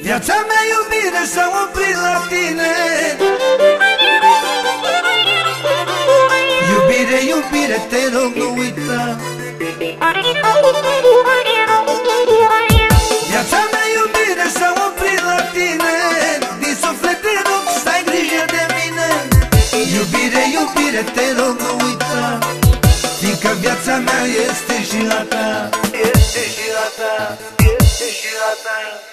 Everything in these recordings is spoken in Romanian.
Viața mea iubire s-a oprit la tine. Iubire, iubire, te rog nu uita. Viața mea iubire s-a oprit la tine. Din suflet te rog să ai grijă de mine. Iubire, iubire, te rog nu uita. Fiindcă viața mea este și a ta. Este și a ta, este și a ta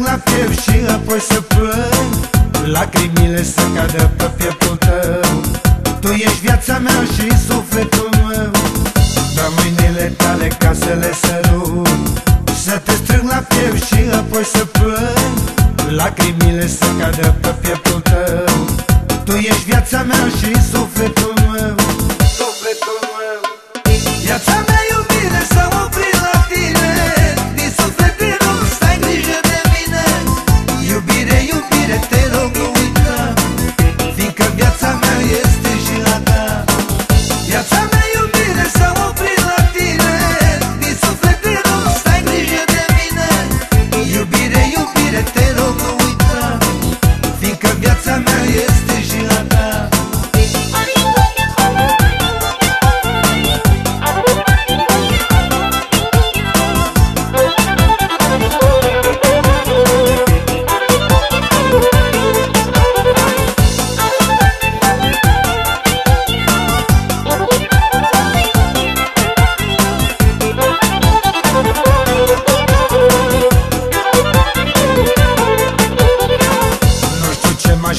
Să te strâng la piept și apoi să plâng. Lacrimile să cadă pe pieptul tău. Tu ești viața mea și sufletul meu. La mâinile tale ca să le sărut. Să te strâng la piept și apoi să plâng. Lacrimile să cadă pe pieptul tău. Tu ești viața mea și sufletul meu. Sufletul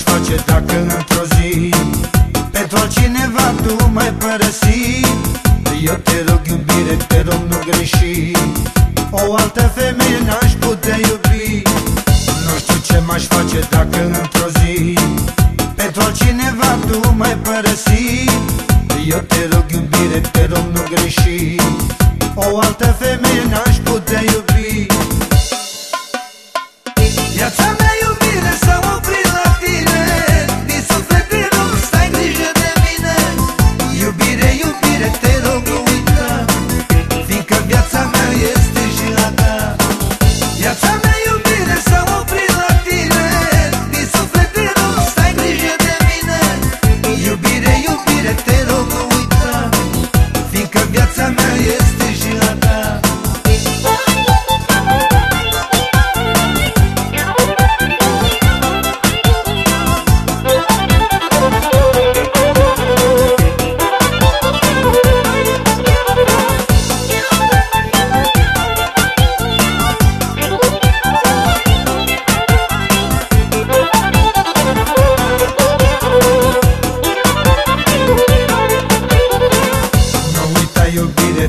știu ce m-aș face dacă într-o zi. Pentru altcineva tu mai părăsi Eu te rog iubire, te rog nu greși O altă femeie n-aș putea iubi. Nu știu ce m-aș face dacă într-o zi. Pentru altcineva tu mai părăsi Eu te rog iubire, te rog nu greși O altă femeie n-aș putea iubi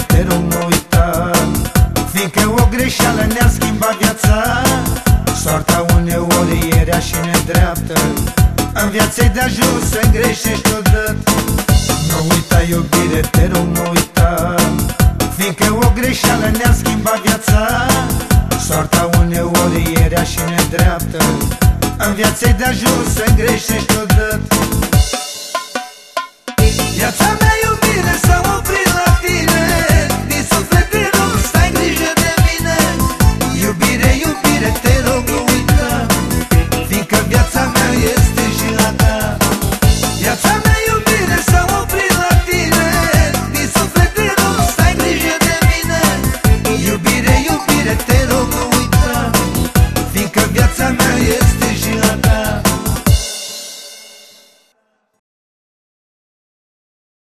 iubire, te rog nu uita Fiindcă o greșeală ne-a schimbat viața. Soarta uneori e rea și nedreaptă În viață de ajuns să greșești odată. Nu uita iubire, te rog nu uita Fiindcă o greșeală ne-a schimbat viața. Soarta uneori e rea și nedreaptă În viață de ajuns să greșești odată. Viața